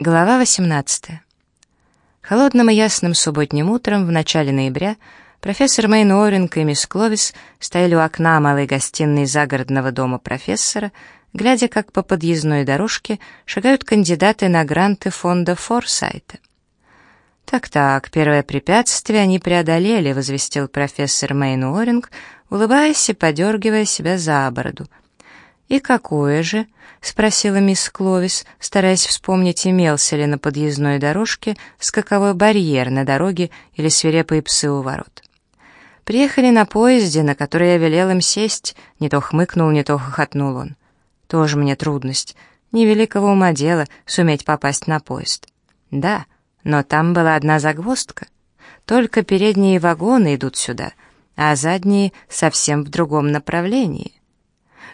Глава 18. Холодным и ясным субботним утром в начале ноября профессор Мэйн Уоринг и мисс Кловис стояли у окна малой гостиной загородного дома профессора, глядя, как по подъездной дорожке шагают кандидаты на гранты фонда Форсайта. «Так-так, первое препятствие они преодолели», — возвестил профессор Мэйн Уоринг, улыбаясь и подергивая себя за бороду — «И какое же?» — спросила мисс Кловис, стараясь вспомнить, имелся ли на подъездной дорожке скаковой барьер на дороге или свирепые псы у ворот. «Приехали на поезде, на который я велел им сесть», — не то хмыкнул, не то хохотнул он. «Тоже мне трудность. Невеликого ума дело суметь попасть на поезд». «Да, но там была одна загвоздка. Только передние вагоны идут сюда, а задние совсем в другом направлении».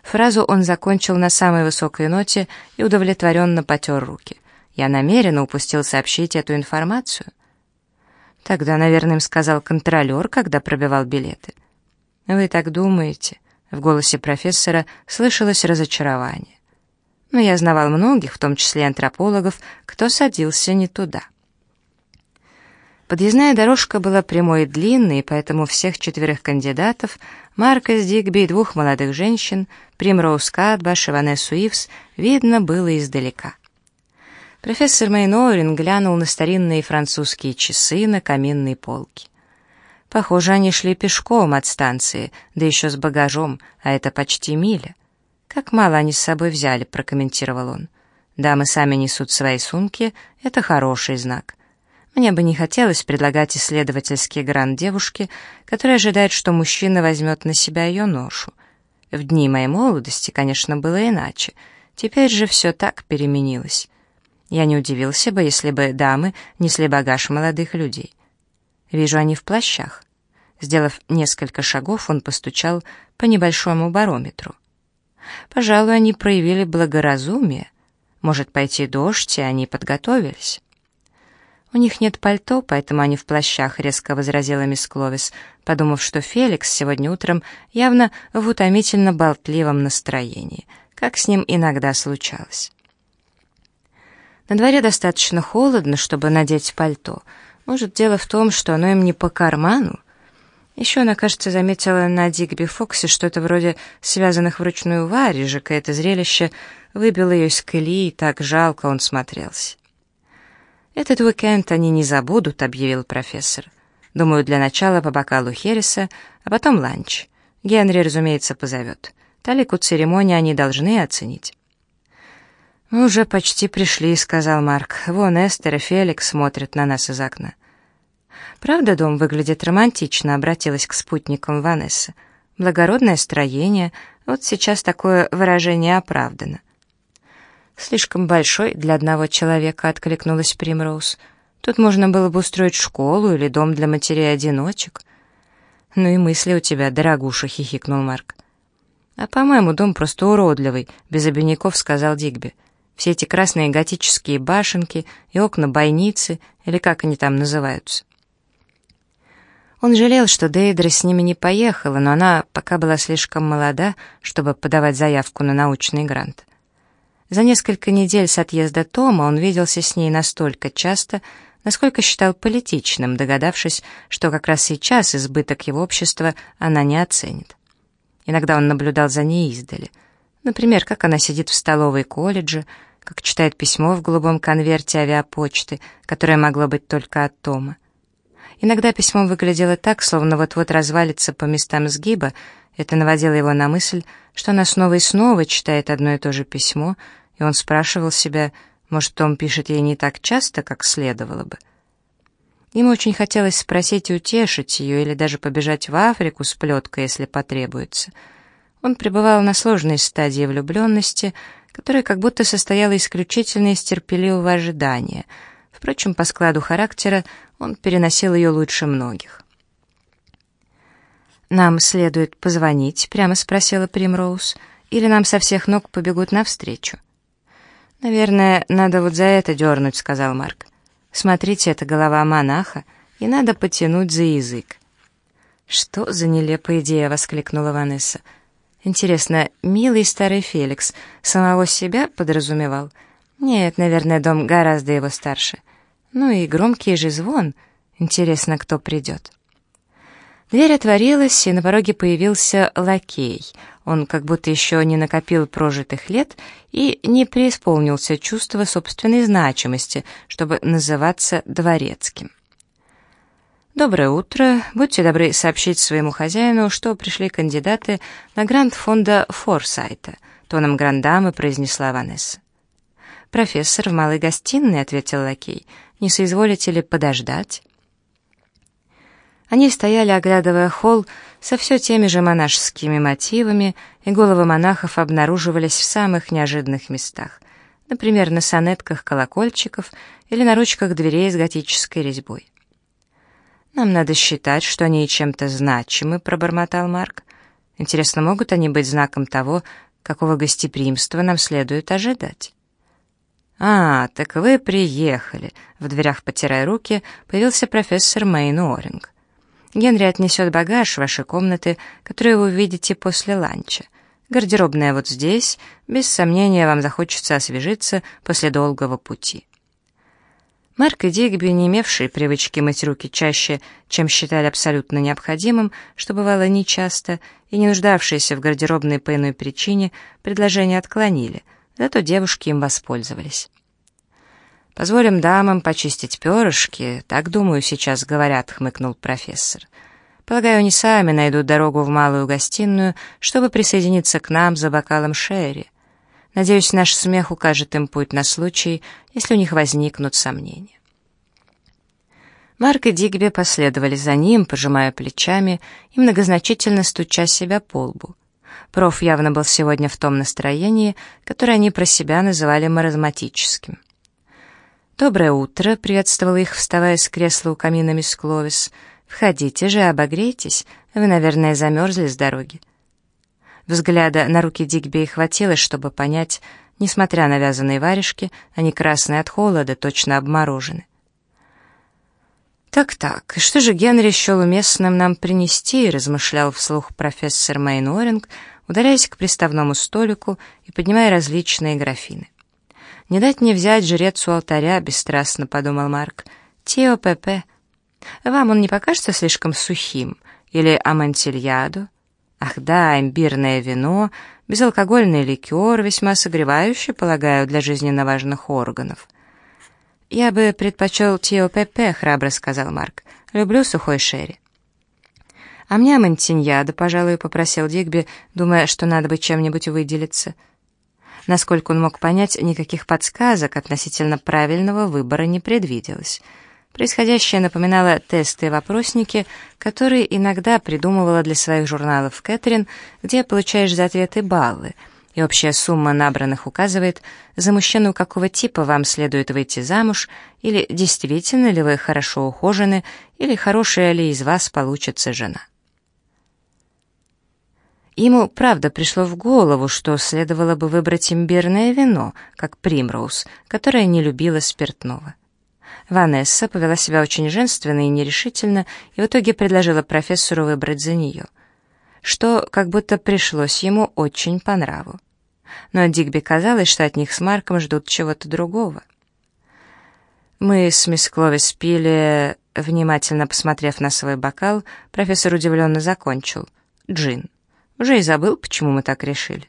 Фразу он закончил на самой высокой ноте и удовлетворенно потер руки. Я намеренно упустил сообщить эту информацию. Тогда, наверное, им сказал контролер, когда пробивал билеты. «Вы так думаете?» — в голосе профессора слышалось разочарование. Но я знавал многих, в том числе антропологов, кто садился не туда. Подъездная дорожка была прямой и длинной, поэтому всех четверых кандидатов, Марка Дигби и двух молодых женщин, Примроуз Катбаш и Ванессу Ивс, видно было издалека. Профессор Мейнорин глянул на старинные французские часы на каминной полке. Похоже, они шли пешком от станции, да еще с багажом, а это почти миля. Как мало они с собой взяли, прокомментировал он. Дамы сами несут свои сумки, это хороший знак. Мне бы не хотелось предлагать исследовательский грант девушке, которая ожидает, что мужчина возьмет на себя ее ношу. В дни моей молодости, конечно, было иначе. Теперь же все так переменилось. Я не удивился бы, если бы дамы несли багаж молодых людей. Вижу, они в плащах. Сделав несколько шагов, он постучал по небольшому барометру. Пожалуй, они проявили благоразумие. Может пойти дождь, и они подготовились. «У них нет пальто, поэтому они в плащах», — резко возразила мисс Кловис, подумав, что Феликс сегодня утром явно в утомительно болтливом настроении, как с ним иногда случалось. На дворе достаточно холодно, чтобы надеть пальто. Может, дело в том, что оно им не по карману? Еще она, кажется, заметила на Дигби Фоксе что-то вроде связанных вручную варежек, и это зрелище выбило ее из колеи, и так жалко он смотрелся. «Этот уикенд они не забудут», — объявил профессор. «Думаю, для начала по бокалу Хереса, а потом ланч. Генри, разумеется, позовет. Талику церемонии они должны оценить». «Мы уже почти пришли», — сказал Марк. «Вон Эстер и Феликс смотрят на нас из окна». «Правда, дом выглядит романтично», — обратилась к спутникам Ванесса. «Благородное строение. Вот сейчас такое выражение оправдано». «Слишком большой для одного человека», — откликнулась Примроуз. «Тут можно было бы устроить школу или дом для матерей-одиночек». «Ну и мысли у тебя, дорогуша», — хихикнул Марк. «А, по-моему, дом просто уродливый», — без обиняков сказал Дигби. «Все эти красные готические башенки и окна бойницы, или как они там называются». Он жалел, что Дейдра с ними не поехала, но она пока была слишком молода, чтобы подавать заявку на научный грант. За несколько недель с отъезда Тома он виделся с ней настолько часто, насколько считал политичным, догадавшись, что как раз сейчас избыток его общества она не оценит. Иногда он наблюдал за ней издали. Например, как она сидит в столовой колледжа, как читает письмо в голубом конверте авиапочты, которое могло быть только от Тома. Иногда письмо выглядело так, словно вот-вот развалится по местам сгиба, это наводило его на мысль, что она снова и снова читает одно и то же письмо, и он спрашивал себя, может, Том пишет ей не так часто, как следовало бы. Ему очень хотелось спросить и утешить ее, или даже побежать в Африку с плеткой, если потребуется. Он пребывал на сложной стадии влюбленности, которая как будто состояла исключительно из терпеливого ожидания. Впрочем, по складу характера он переносил ее лучше многих. «Нам следует позвонить?» — прямо спросила Примроуз. «Или нам со всех ног побегут навстречу?» «Наверное, надо вот за это дернуть», — сказал Марк. «Смотрите, это голова монаха, и надо потянуть за язык». «Что за нелепая идея!» — воскликнула Ванесса. «Интересно, милый старый Феликс самого себя подразумевал? Нет, наверное, дом гораздо его старше. Ну и громкий же звон. Интересно, кто придет. Дверь отворилась, и на пороге появился лакей. Он как будто еще не накопил прожитых лет и не преисполнился чувства собственной значимости, чтобы называться дворецким. «Доброе утро. Будьте добры сообщить своему хозяину, что пришли кандидаты на грант фонда Форсайта», — тоном грандамы произнесла Ванесса. «Профессор в малой гостиной», — ответил лакей. «Не соизволите ли подождать?» Они стояли, оглядывая холл, со все теми же монашескими мотивами, и головы монахов обнаруживались в самых неожиданных местах, например, на сонетках колокольчиков или на ручках дверей с готической резьбой. «Нам надо считать, что они чем-то значимы», — пробормотал Марк. «Интересно, могут они быть знаком того, какого гостеприимства нам следует ожидать?» «А, так вы приехали», — в дверях, потирая руки, появился профессор Мэйн Оринг. «Генри отнесет багаж в ваши комнаты, которые вы увидите после ланча. Гардеробная вот здесь, без сомнения, вам захочется освежиться после долгого пути». Марк и Дигби, не имевшие привычки мыть руки чаще, чем считали абсолютно необходимым, что бывало нечасто, и не нуждавшиеся в гардеробной по иной причине, предложение отклонили, зато девушки им воспользовались. «Позволим дамам почистить перышки, так, думаю, сейчас говорят», — хмыкнул профессор. «Полагаю, они сами найдут дорогу в малую гостиную, чтобы присоединиться к нам за бокалом шерри. Надеюсь, наш смех укажет им путь на случай, если у них возникнут сомнения. Марк и Дигби последовали за ним, пожимая плечами и многозначительно стуча себя по лбу. Проф явно был сегодня в том настроении, которое они про себя называли маразматическим. «Доброе утро!» — приветствовал их, вставая с кресла у камина мисс Кловис. «Входите же, обогрейтесь. Вы, наверное, замерзли с дороги». Взгляда на руки Дигби хватило, чтобы понять, несмотря на вязаные варежки, они красные от холода, точно обморожены. «Так-так, и что же Генри счел уместным нам принести?» — размышлял вслух профессор Мейноринг, ударяясь к приставному столику и поднимая различные графины. «Не дать не взять жрец у алтаря», — бесстрастно подумал Марк. «Тио Пепе. Вам он не покажется слишком сухим? Или амантильяду?» Ах да, имбирное вино, безалкогольный ликер, весьма согревающий, полагаю, для жизненно важных органов. «Я бы предпочел Тио Пепе», — храбро сказал Марк. «Люблю сухой шерри». «А мне Монтиньяда, пожалуй», — попросил Дигби, думая, что надо бы чем-нибудь выделиться. Насколько он мог понять, никаких подсказок относительно правильного выбора не предвиделось — Происходящее напоминало тесты и вопросники, которые иногда придумывала для своих журналов Кэтрин, где получаешь за ответы баллы, и общая сумма набранных указывает, за мужчину какого типа вам следует выйти замуж, или действительно ли вы хорошо ухожены, или хорошая ли из вас получится жена. Ему, правда, пришло в голову, что следовало бы выбрать имбирное вино, как Примроуз, которая не любила спиртного. Ванесса повела себя очень женственно и нерешительно, и в итоге предложила профессору выбрать за нее, что как будто пришлось ему очень по нраву. Но Дигби казалось, что от них с Марком ждут чего-то другого. Мы с мисс Кловис пили, внимательно посмотрев на свой бокал, профессор удивленно закончил. Джин. Уже и забыл, почему мы так решили.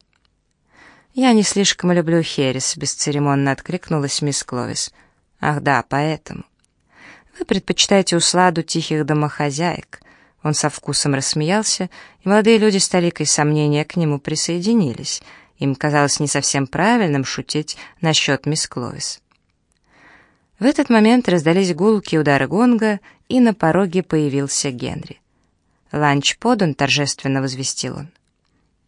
«Я не слишком люблю херес», — бесцеремонно откликнулась мисс Кловис. Ах да, поэтому. Вы предпочитаете усладу тихих домохозяек. Он со вкусом рассмеялся, и молодые люди с толикой сомнения к нему присоединились. Им казалось не совсем правильным шутить насчет мисс Кловис. В этот момент раздались гулкие удары гонга, и на пороге появился Генри. «Ланч подан», — торжественно возвестил он.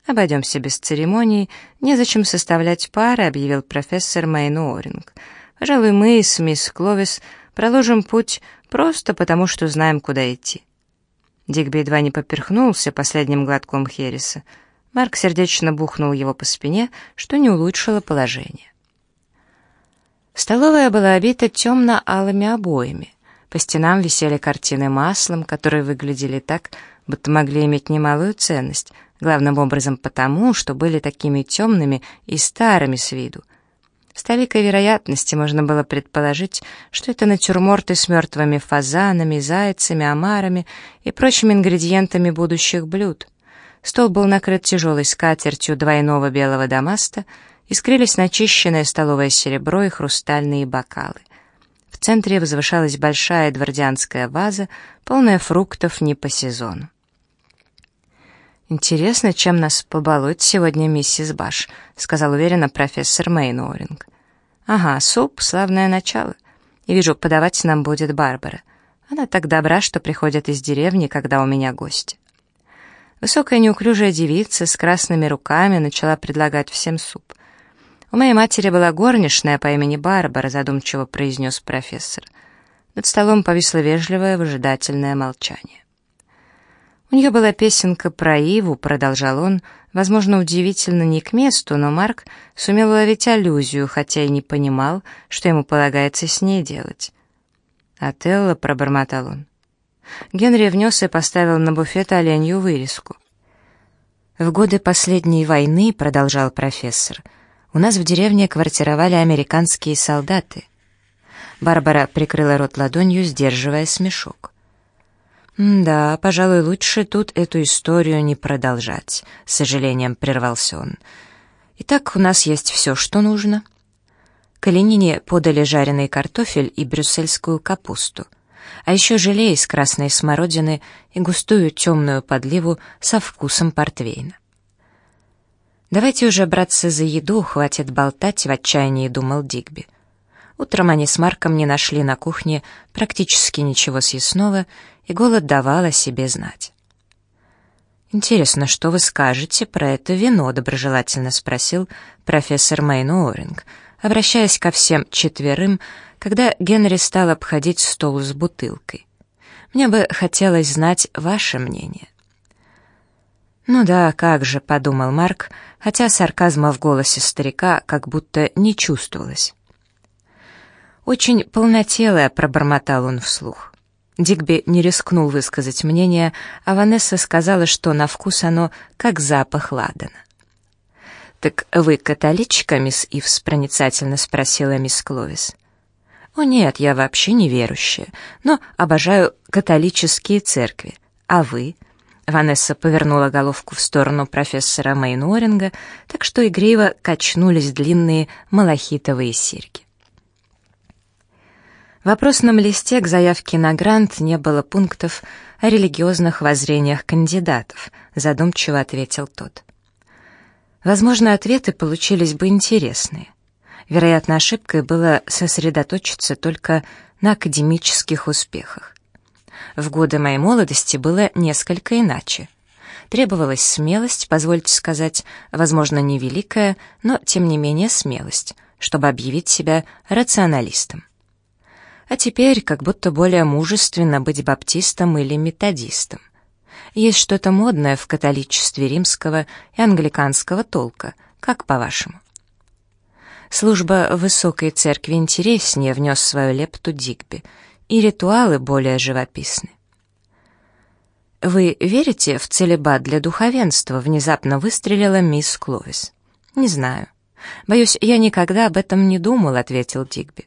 «Обойдемся без церемоний, незачем составлять пары», — объявил профессор Мэйн Уоринг. Пожалуй, мы с мисс Кловис проложим путь просто потому, что знаем, куда идти. Дигби едва не поперхнулся последним глотком Хереса. Марк сердечно бухнул его по спине, что не улучшило положение. Столовая была обита темно-алыми обоями. По стенам висели картины маслом, которые выглядели так, будто могли иметь немалую ценность, главным образом потому, что были такими темными и старыми с виду — С толикой вероятности можно было предположить, что это натюрморты с мертвыми фазанами, зайцами, омарами и прочими ингредиентами будущих блюд. Стол был накрыт тяжелой скатертью двойного белого дамаста, искрились начищенное столовое серебро и хрустальные бокалы. В центре возвышалась большая эдвардианская ваза, полная фруктов не по сезону. «Интересно, чем нас побалует сегодня миссис Баш», — сказал уверенно профессор Мейноринг. «Ага, суп — славное начало. И вижу, подавать нам будет Барбара. Она так добра, что приходит из деревни, когда у меня гости». Высокая неуклюжая девица с красными руками начала предлагать всем суп. «У моей матери была горничная по имени Барбара», — задумчиво произнес профессор. Над столом повисло вежливое, выжидательное молчание. У нее была песенка про Иву, продолжал он, возможно, удивительно не к месту, но Марк сумел ловить аллюзию, хотя и не понимал, что ему полагается с ней делать. «Отелло», — пробормотал он. Генри внес и поставил на буфет оленью вырезку. «В годы последней войны», — продолжал профессор, — «у нас в деревне квартировали американские солдаты». Барбара прикрыла рот ладонью, сдерживая смешок. «Да, пожалуй, лучше тут эту историю не продолжать», — с сожалением прервался он. «Итак, у нас есть все, что нужно». Калинине подали жареный картофель и брюссельскую капусту, а еще желе из красной смородины и густую темную подливу со вкусом портвейна. «Давайте уже браться за еду, хватит болтать», — в отчаянии думал Дигби. Утром они с Марком не нашли на кухне практически ничего съестного, и голод давал о себе знать. «Интересно, что вы скажете про это вино?» — доброжелательно спросил профессор Мэйн Уоринг, обращаясь ко всем четверым, когда Генри стал обходить стол с бутылкой. «Мне бы хотелось знать ваше мнение». «Ну да, как же», — подумал Марк, хотя сарказма в голосе старика как будто не чувствовалось. «Очень полнотелая», — пробормотал он вслух. Дигби не рискнул высказать мнение, а Ванесса сказала, что на вкус оно как запах ладана. «Так вы католичка, мисс Ивс?» — проницательно спросила мисс Кловис. «О нет, я вообще не верующая, но обожаю католические церкви. А вы?» Ванесса повернула головку в сторону профессора Мейноринга, так что игриво качнулись длинные малахитовые серьги. В вопросном листе к заявке на грант не было пунктов о религиозных воззрениях кандидатов, задумчиво ответил тот. Возможно, ответы получились бы интересные. Вероятно, ошибкой было сосредоточиться только на академических успехах. В годы моей молодости было несколько иначе. Требовалась смелость, позвольте сказать, возможно, невеликая, но тем не менее смелость, чтобы объявить себя рационалистом а теперь как будто более мужественно быть баптистом или методистом. Есть что-то модное в католичестве римского и англиканского толка, как по-вашему? Служба высокой церкви интереснее, внес свою лепту Дигби, и ритуалы более живописны. «Вы верите в целебат для духовенства?» — внезапно выстрелила мисс Кловис. «Не знаю. Боюсь, я никогда об этом не думал», — ответил Дигби.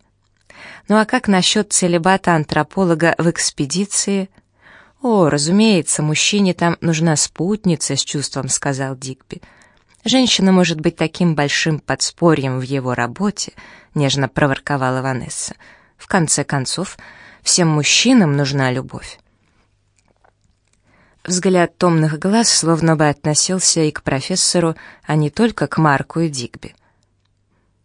Ну а как насчет целебата антрополога в экспедиции? О, разумеется, мужчине там нужна спутница, с чувством сказал Дигби. Женщина может быть таким большим подспорьем в его работе, нежно проворковала Ванесса. В конце концов, всем мужчинам нужна любовь. Взгляд томных глаз словно бы относился и к профессору, а не только к Марку и Дигби.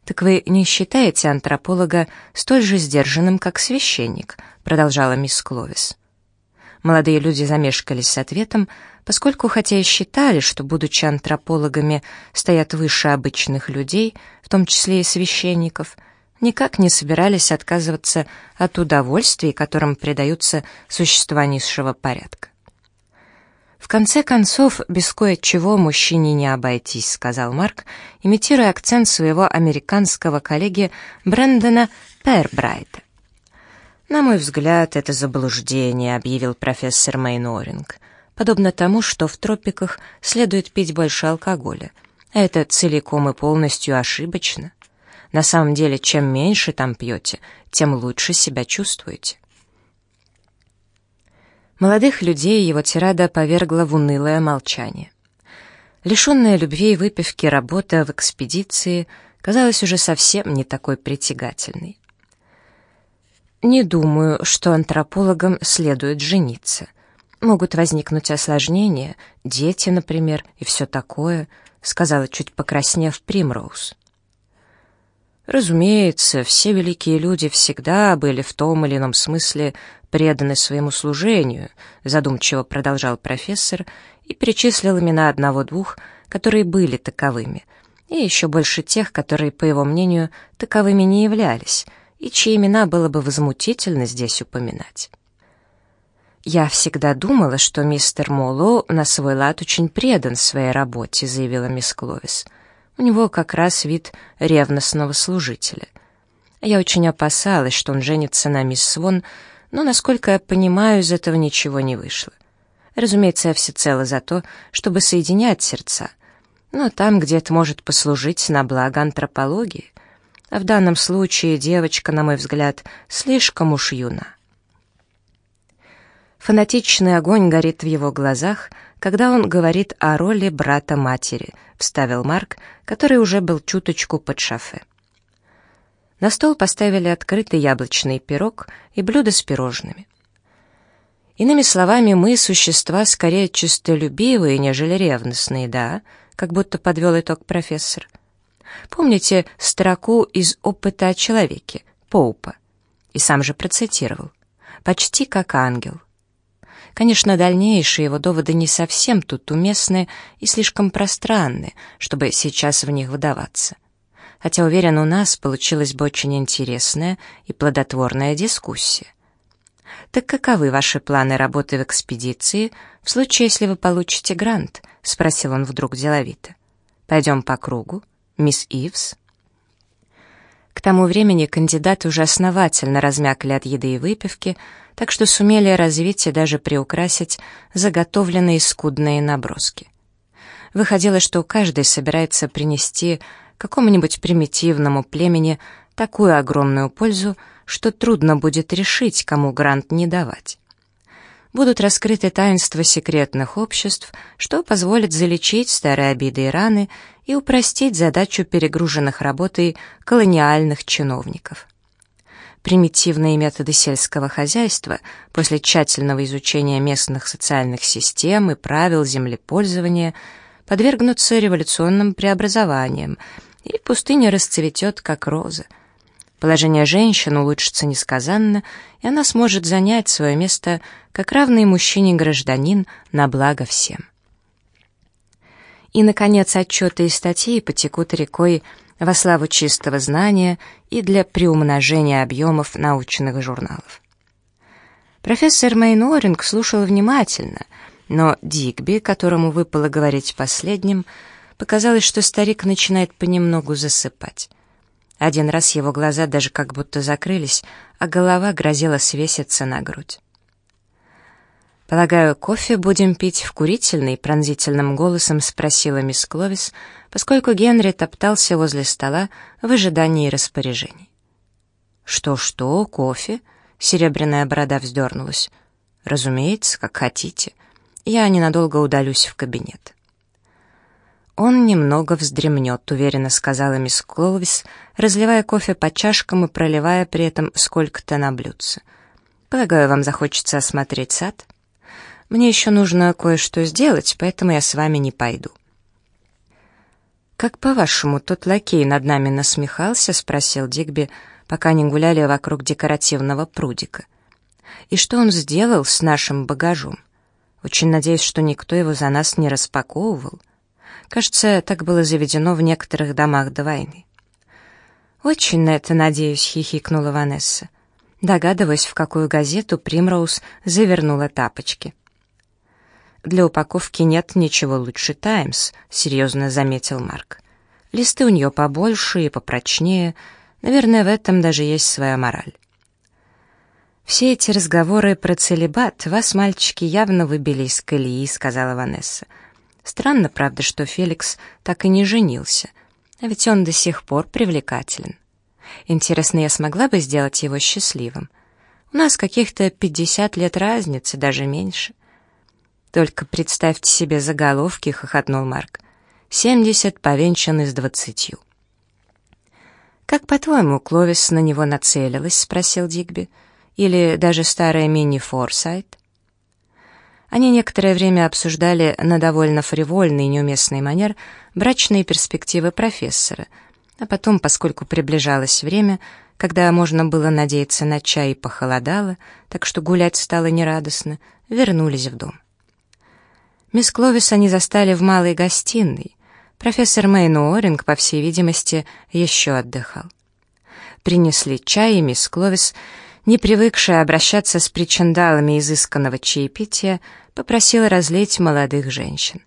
«Так вы не считаете антрополога столь же сдержанным, как священник?» продолжала мисс Кловис. Молодые люди замешкались с ответом, поскольку хотя и считали, что, будучи антропологами, стоят выше обычных людей, в том числе и священников, никак не собирались отказываться от удовольствий, которым предаются существа низшего порядка. «В конце концов, без кое-чего мужчине не обойтись», — сказал Марк, имитируя акцент своего американского коллеги Брэндона Пербрайта. «На мой взгляд, это заблуждение», — объявил профессор Мейноринг. «Подобно тому, что в тропиках следует пить больше алкоголя. Это целиком и полностью ошибочно. На самом деле, чем меньше там пьете, тем лучше себя чувствуете. Молодых людей его тирада повергла в унылое молчание. Лишенная любви и выпивки работа в экспедиции казалась уже совсем не такой притягательной. Не думаю, что антропологам следует жениться. Могут возникнуть осложнения, дети, например, и все такое, сказала чуть покраснев Примроуз. Разумеется, все великие люди всегда были в том или ином смысле преданы своему служению, задумчиво продолжал профессор и перечислил имена одного-двух, которые были таковыми, и еще больше тех, которые, по его мнению, таковыми не являлись, и чьи имена было бы возмутительно здесь упоминать. «Я всегда думала, что мистер Моллоу на свой лад очень предан своей работе», заявила мисс Кловис. У него как раз вид ревностного служителя. Я очень опасалась, что он женится на мисс Свон, но, насколько я понимаю, из этого ничего не вышло. Разумеется, я всецело за то, чтобы соединять сердца, но там, где это может послужить на благо антропологии. А в данном случае девочка, на мой взгляд, слишком уж юна. Фанатичный огонь горит в его глазах, когда он говорит о роли брата-матери, вставил Марк, который уже был чуточку под шофе. На стол поставили открытый яблочный пирог и блюдо с пирожными. Иными словами, мы существа скорее чистолюбивые, нежели ревностные, да, как будто подвел итог профессор. Помните строку из «Опыта о человеке» Поупа? И сам же процитировал. «Почти как ангел». Конечно, дальнейшие его доводы не совсем тут уместны и слишком пространны, чтобы сейчас в них выдаваться. Хотя, уверен, у нас получилась бы очень интересная и плодотворная дискуссия. Так каковы ваши планы работы в экспедиции в случае, если вы получите грант? спросил он вдруг деловито. Пойдем по кругу, мисс Ивс. К тому времени кандидаты уже основательно размякли от еды и выпивки, так что сумели развить и даже приукрасить заготовленные скудные наброски. Выходило, что каждый собирается принести какому-нибудь примитивному племени такую огромную пользу, что трудно будет решить, кому грант не давать. Будут раскрыты таинства секретных обществ, что позволит залечить старые обиды и раны и упростить задачу перегруженных работой колониальных чиновников примитивные методы сельского хозяйства после тщательного изучения местных социальных систем и правил землепользования подвергнутся революционным преобразованиям, и пустыня расцветет, как роза. Положение женщин улучшится несказанно, и она сможет занять свое место как равный мужчине гражданин на благо всем. И, наконец, отчеты и статьи потекут рекой во славу чистого знания и для приумножения объемов научных журналов. Профессор Мейноринг слушал внимательно, но Дигби, которому выпало говорить последним, показалось, что старик начинает понемногу засыпать. Один раз его глаза даже как будто закрылись, а голова грозила свеситься на грудь. «Полагаю, кофе будем пить в курительной?» — пронзительным голосом спросила мисс Кловис, поскольку Генри топтался возле стола в ожидании распоряжений. «Что-что, кофе?» — серебряная борода вздернулась. «Разумеется, как хотите. Я ненадолго удалюсь в кабинет». «Он немного вздремнет», — уверенно сказала мисс Кловис, разливая кофе по чашкам и проливая при этом сколько-то на блюдце. «Полагаю, вам захочется осмотреть сад?» Мне еще нужно кое-что сделать, поэтому я с вами не пойду». «Как по-вашему, тот лакей над нами насмехался?» — спросил Дигби, пока они гуляли вокруг декоративного прудика. «И что он сделал с нашим багажом? Очень надеюсь, что никто его за нас не распаковывал. Кажется, так было заведено в некоторых домах до войны». «Очень на это надеюсь», — хихикнула Ванесса. Догадываясь, в какую газету Примроуз завернула тапочки. «Для упаковки нет ничего лучше «Таймс», — серьезно заметил Марк. «Листы у нее побольше и попрочнее. Наверное, в этом даже есть своя мораль». «Все эти разговоры про целебат вас, мальчики, явно выбили из колеи», — сказала Ванесса. «Странно, правда, что Феликс так и не женился. А ведь он до сих пор привлекателен. Интересно, я смогла бы сделать его счастливым? У нас каких-то 50 лет разницы, даже меньше. Только представьте себе заголовки, хохотнул Марк. 70 повенчаны с двадцатью. «Как, по-твоему, Кловис на него нацелилась?» — спросил Дигби. «Или даже старая мини Форсайт?» Они некоторое время обсуждали на довольно фривольный и неуместный манер брачные перспективы профессора, а потом, поскольку приближалось время, когда можно было надеяться на чай похолодало, так что гулять стало нерадостно, вернулись в дом. Мисс Кловис они застали в малой гостиной. Профессор Мэйн Уоринг, по всей видимости, еще отдыхал. Принесли чай, и мисс Кловис, не привыкшая обращаться с причиндалами изысканного чаепития, попросила разлить молодых женщин.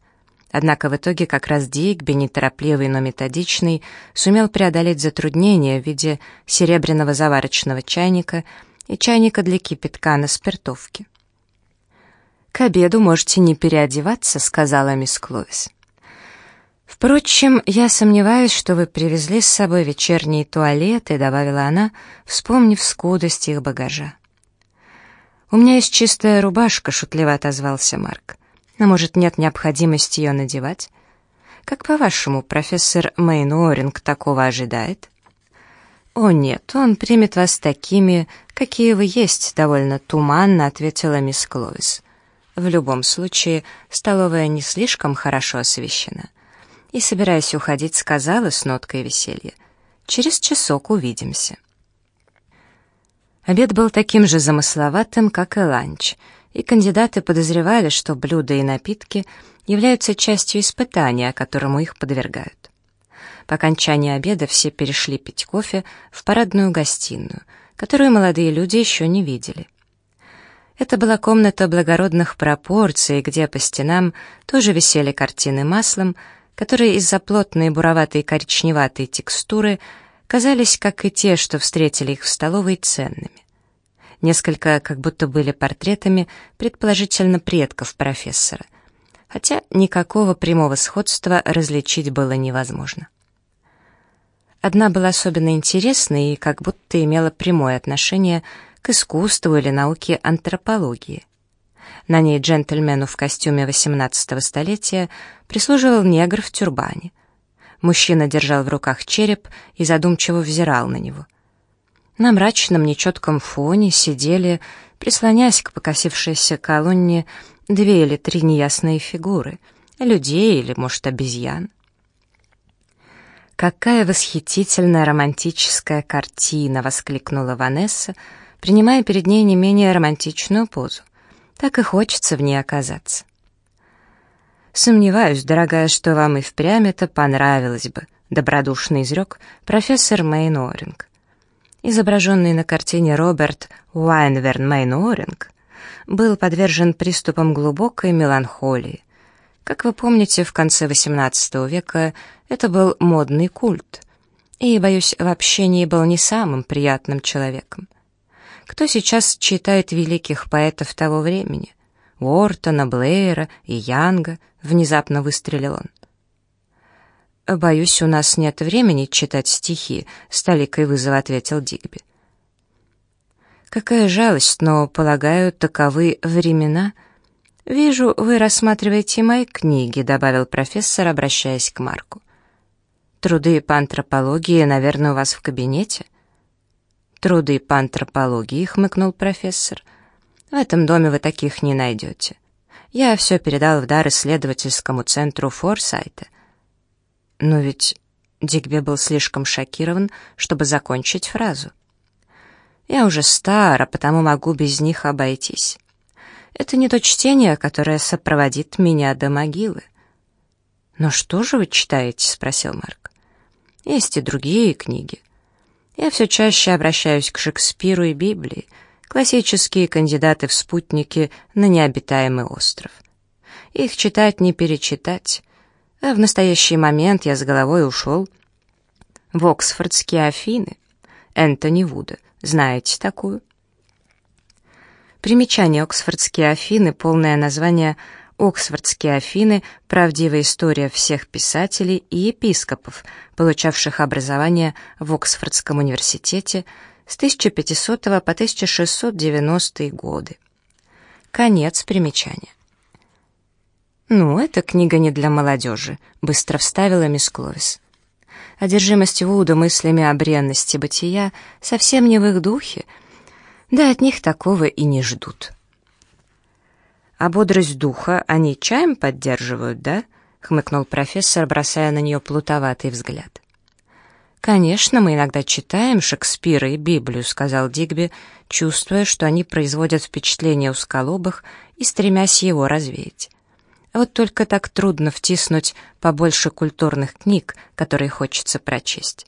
Однако в итоге как раз Дигби, неторопливый, но методичный, сумел преодолеть затруднения в виде серебряного заварочного чайника и чайника для кипятка на спиртовке. «К обеду можете не переодеваться», — сказала мисс Кловис. «Впрочем, я сомневаюсь, что вы привезли с собой вечерние туалеты», — добавила она, вспомнив скудость их багажа. «У меня есть чистая рубашка», — шутливо отозвался Марк. «Но, может, нет необходимости ее надевать? Как по-вашему, профессор Мэйн Уоринг такого ожидает?» «О, нет, он примет вас такими, какие вы есть», — довольно туманно ответила мисс Кловис. В любом случае, столовая не слишком хорошо освещена. И, собираясь уходить, сказала с ноткой веселья. «Через часок увидимся». Обед был таким же замысловатым, как и ланч, и кандидаты подозревали, что блюда и напитки являются частью испытания, которому их подвергают. По окончании обеда все перешли пить кофе в парадную гостиную, которую молодые люди еще не видели. Это была комната благородных пропорций, где по стенам тоже висели картины маслом, которые из-за плотной буроватой коричневатой текстуры казались, как и те, что встретили их в столовой, ценными. Несколько как будто были портретами, предположительно, предков профессора, хотя никакого прямого сходства различить было невозможно. Одна была особенно интересной и как будто имела прямое отношение к искусству или науке антропологии. На ней джентльмену в костюме XVIII столетия прислуживал негр в тюрбане. Мужчина держал в руках череп и задумчиво взирал на него. На мрачном нечетком фоне сидели, прислонясь к покосившейся колонне, две или три неясные фигуры — людей или, может, обезьян. «Какая восхитительная романтическая картина!» — воскликнула Ванесса, принимая перед ней не менее романтичную позу. Так и хочется в ней оказаться. «Сомневаюсь, дорогая, что вам и впрямь это понравилось бы», — добродушно изрек профессор Мейноринг. Изображенный на картине Роберт Уайнверн Мейноринг был подвержен приступам глубокой меланхолии. Как вы помните, в конце XVIII века это был модный культ, и, боюсь, в общении был не самым приятным человеком. Кто сейчас читает великих поэтов того времени? Уортона, Блэйра и Янга, внезапно выстрелил он. «Боюсь, у нас нет времени читать стихи», — с толикой вызова ответил Дигби. «Какая жалость, но, полагаю, таковы времена». «Вижу, вы рассматриваете мои книги», — добавил профессор, обращаясь к Марку. «Труды по антропологии, наверное, у вас в кабинете?» «Труды по антропологии», — хмыкнул профессор. «В этом доме вы таких не найдете. Я все передал в дар исследовательскому центру Форсайта». Но ведь Дигби был слишком шокирован, чтобы закончить фразу. «Я уже стар, а потому могу без них обойтись. Это не то чтение, которое сопроводит меня до могилы». «Но что же вы читаете?» — спросил Марк. «Есть и другие книги. Я все чаще обращаюсь к Шекспиру и Библии, классические кандидаты в спутники на необитаемый остров. Их читать не перечитать. А в настоящий момент я с головой ушел в Оксфордские Афины. Энтони Вуда. Знаете такую? Примечание Оксфордские Афины, полное название Оксфордские Афины — правдивая история всех писателей и епископов, получавших образование в Оксфордском университете с 1500 по 1690 годы. Конец примечания. «Ну, эта книга не для молодежи», — быстро вставила мисс Кловис. Одержимость Вуда мыслями о бренности бытия совсем не в их духе, да от них такого и не ждут. «А бодрость духа они чаем поддерживают, да?» — хмыкнул профессор, бросая на нее плутоватый взгляд. «Конечно, мы иногда читаем Шекспира и Библию», — сказал Дигби, чувствуя, что они производят впечатление узколобых и стремясь его развеять. А вот только так трудно втиснуть побольше культурных книг, которые хочется прочесть.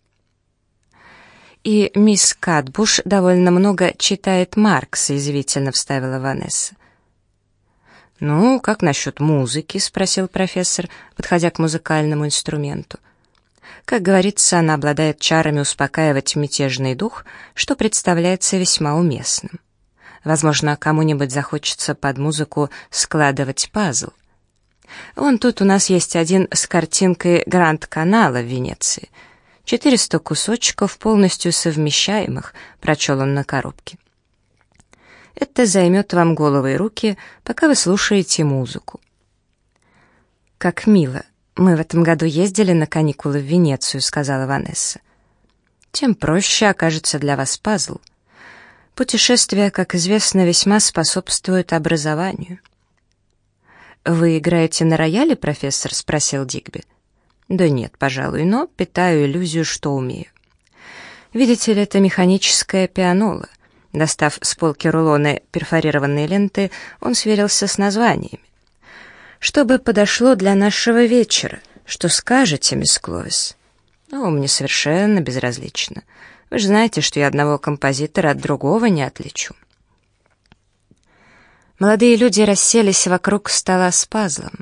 «И мисс Катбуш довольно много читает Маркса», — извительно вставила Ванесса. «Ну, как насчет музыки?» — спросил профессор, подходя к музыкальному инструменту. Как говорится, она обладает чарами успокаивать мятежный дух, что представляется весьма уместным. Возможно, кому-нибудь захочется под музыку складывать пазл. Вон тут у нас есть один с картинкой Гранд-канала в Венеции. Четыреста кусочков, полностью совмещаемых, прочел он на коробке. Это займет вам головы и руки, пока вы слушаете музыку. «Как мило. Мы в этом году ездили на каникулы в Венецию», — сказала Ванесса. «Тем проще окажется для вас пазл. Путешествия, как известно, весьма способствуют образованию». «Вы играете на рояле, профессор?» — спросил Дигби. «Да нет, пожалуй, но питаю иллюзию, что умею. Видите ли, это механическое пианола. Достав с полки рулоны перфорированные ленты, он сверился с названиями. «Чтобы подошло для нашего вечера. Что скажете, мисс Кловис?» «О, мне совершенно безразлично. Вы же знаете, что я одного композитора от другого не отличу». Молодые люди расселись вокруг стола с пазлом.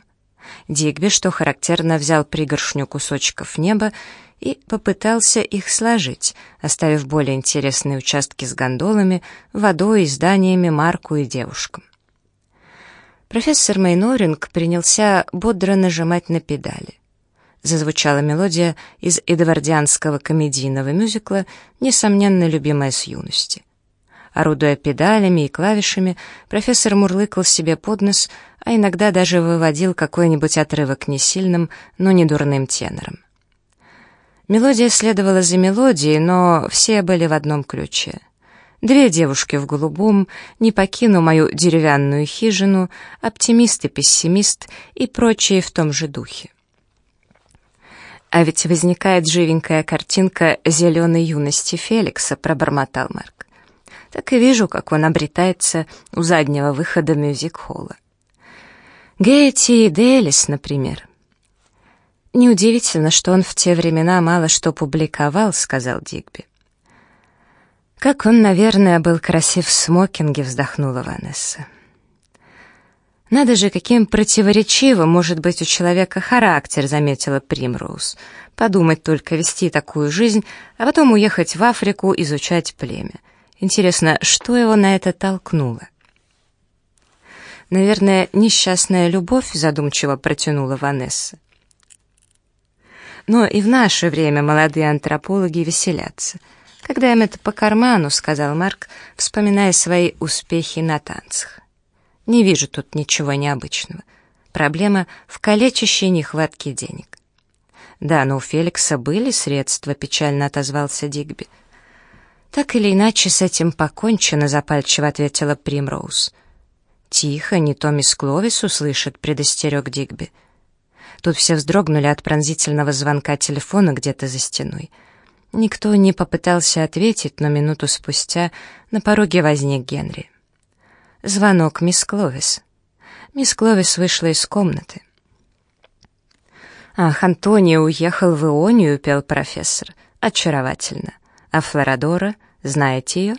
Дигби, что характерно, взял пригоршню кусочков неба и попытался их сложить, оставив более интересные участки с гондолами, водой, зданиями, Марку и девушкам. Профессор Мейноринг принялся бодро нажимать на педали. Зазвучала мелодия из эдвардианского комедийного мюзикла, несомненно, любимая с юности. Орудуя педалями и клавишами, профессор мурлыкал себе под нос, а иногда даже выводил какой-нибудь отрывок не сильным, но не дурным тенором. Мелодия следовала за мелодией, но все были в одном ключе. Две девушки в голубом, не покину мою деревянную хижину, оптимист и пессимист и прочие в том же духе. А ведь возникает живенькая картинка зеленой юности Феликса, пробормотал Марк. Так и вижу, как он обретается у заднего выхода мюзик-холла. Гейти и Делис, например. «Неудивительно, что он в те времена мало что публиковал», — сказал Дигби. «Как он, наверное, был красив в смокинге», — вздохнула Ванесса. «Надо же, каким противоречивым может быть у человека характер», — заметила Примроуз. «Подумать только, вести такую жизнь, а потом уехать в Африку изучать племя. Интересно, что его на это толкнуло?» «Наверное, несчастная любовь», — задумчиво протянула Ванесса. Но и в наше время молодые антропологи веселятся. Когда им это по карману, сказал Марк, вспоминая свои успехи на танцах. Не вижу тут ничего необычного. Проблема в калечащей нехватке денег. Да, но у Феликса были средства, печально отозвался Дигби. Так или иначе с этим покончено, запальчиво ответила Примроуз. Тихо, не то мисс Кловис услышит, предостерег Дигби. Тут все вздрогнули от пронзительного звонка телефона где-то за стеной. Никто не попытался ответить, но минуту спустя на пороге возник Генри. Звонок мисс Кловис. Мисс Кловис вышла из комнаты. «Ах, Антонио уехал в Ионию», — пел профессор. «Очаровательно. А Флорадора, знаете ее?»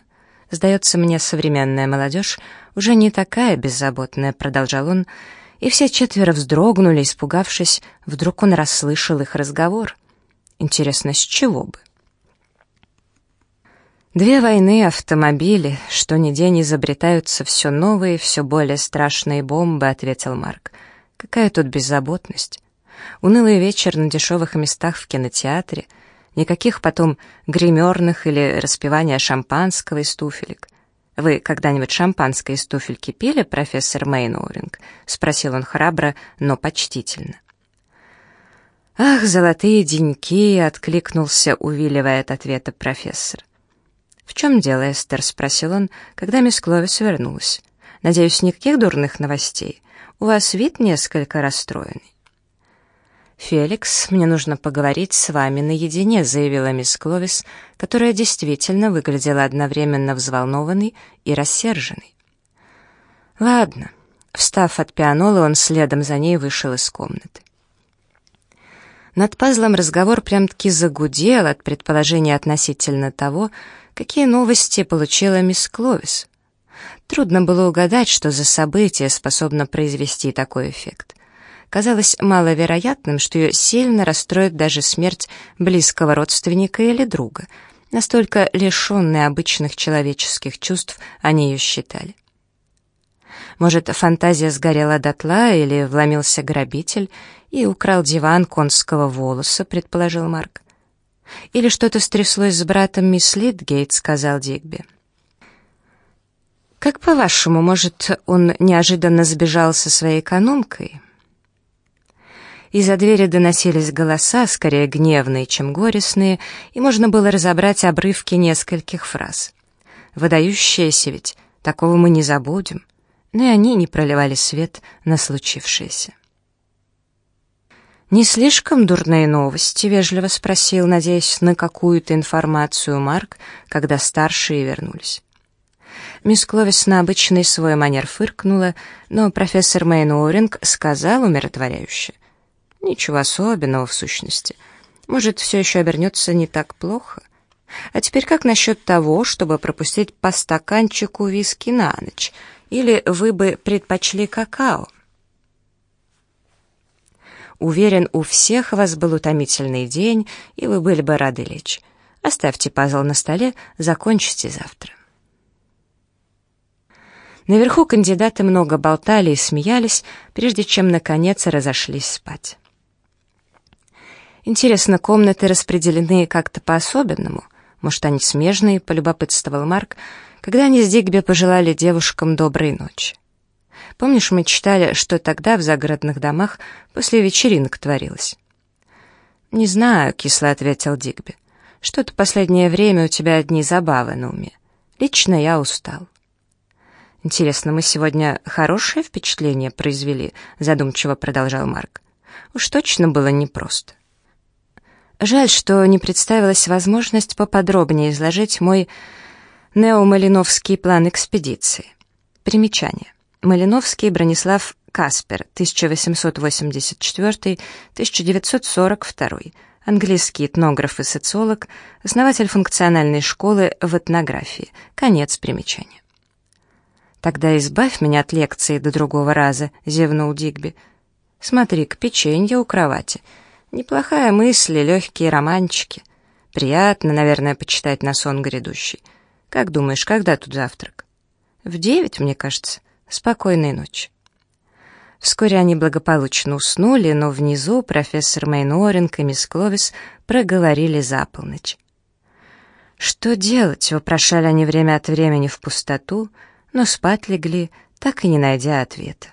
«Сдается мне, современная молодежь уже не такая беззаботная», — продолжал он, — и все четверо вздрогнули, испугавшись, вдруг он расслышал их разговор. Интересно, с чего бы? Две войны, автомобили, что ни день изобретаются все новые, все более страшные бомбы, ответил Марк. Какая тут беззаботность? Унылый вечер на дешевых местах в кинотеатре, никаких потом гримерных или распивания шампанского из туфелек. «Вы когда-нибудь шампанское из туфельки пили, профессор Мейноуринг?» — спросил он храбро, но почтительно. «Ах, золотые деньки!» — откликнулся, увиливая от ответа профессор. «В чем дело, Эстер?» — спросил он, когда мисс Кловис вернулась. «Надеюсь, никаких дурных новостей. У вас вид несколько расстроенный». «Феликс, мне нужно поговорить с вами наедине», — заявила мисс Кловис, которая действительно выглядела одновременно взволнованной и рассерженной. «Ладно». Встав от пианола, он следом за ней вышел из комнаты. Над пазлом разговор прям-таки загудел от предположения относительно того, какие новости получила мисс Кловис. Трудно было угадать, что за событие способно произвести такой эффект. Казалось маловероятным, что ее сильно расстроит даже смерть близкого родственника или друга. Настолько лишенные обычных человеческих чувств они ее считали. Может, фантазия сгорела дотла или вломился грабитель и украл диван конского волоса, предположил Марк. Или что-то стряслось с братом мисс Литгейт, сказал Дигби. Как по-вашему, может, он неожиданно сбежал со своей экономкой? Из-за двери доносились голоса, скорее гневные, чем горестные, и можно было разобрать обрывки нескольких фраз. Выдающиеся ведь, такого мы не забудем. Но и они не проливали свет на случившееся. «Не слишком дурные новости?» — вежливо спросил, надеясь на какую-то информацию Марк, когда старшие вернулись. Мисс Кловис на обычный свой манер фыркнула, но профессор Мэйн Уоринг сказал умиротворяюще. «Ничего особенного в сущности. Может, все еще обернется не так плохо? А теперь как насчет того, чтобы пропустить по стаканчику виски на ночь? Или вы бы предпочли какао?» Уверен, у всех вас был утомительный день, и вы были бы рады лечь. Оставьте пазл на столе, закончите завтра. Наверху кандидаты много болтали и смеялись, прежде чем, наконец, разошлись спать. Интересно, комнаты распределены как-то по-особенному? Может, они смежные, полюбопытствовал Марк, когда они с Дигби пожелали девушкам доброй ночи. Помнишь, мы читали, что тогда в загородных домах после вечеринок творилось?» «Не знаю», — кисло ответил Дигби. «Что-то последнее время у тебя одни забавы на уме. Лично я устал». «Интересно, мы сегодня хорошее впечатление произвели?» — задумчиво продолжал Марк. «Уж точно было непросто». Жаль, что не представилась возможность поподробнее изложить мой неомалиновский план экспедиции. Примечание. Малиновский Бронислав Каспер, 1884-1942, английский этнограф и социолог, основатель функциональной школы в этнографии. Конец примечания. «Тогда избавь меня от лекции до другого раза», — зевнул Дигби. «Смотри, к печенье у кровати. Неплохая мысль, легкие романчики. Приятно, наверное, почитать на сон грядущий. Как думаешь, когда тут завтрак?» «В девять, мне кажется». Спокойной ночи. Вскоре они благополучно уснули, но внизу профессор Мейноринг и мисс Кловис проговорили за полночь. «Что делать?» — вопрошали они время от времени в пустоту, но спать легли, так и не найдя ответа.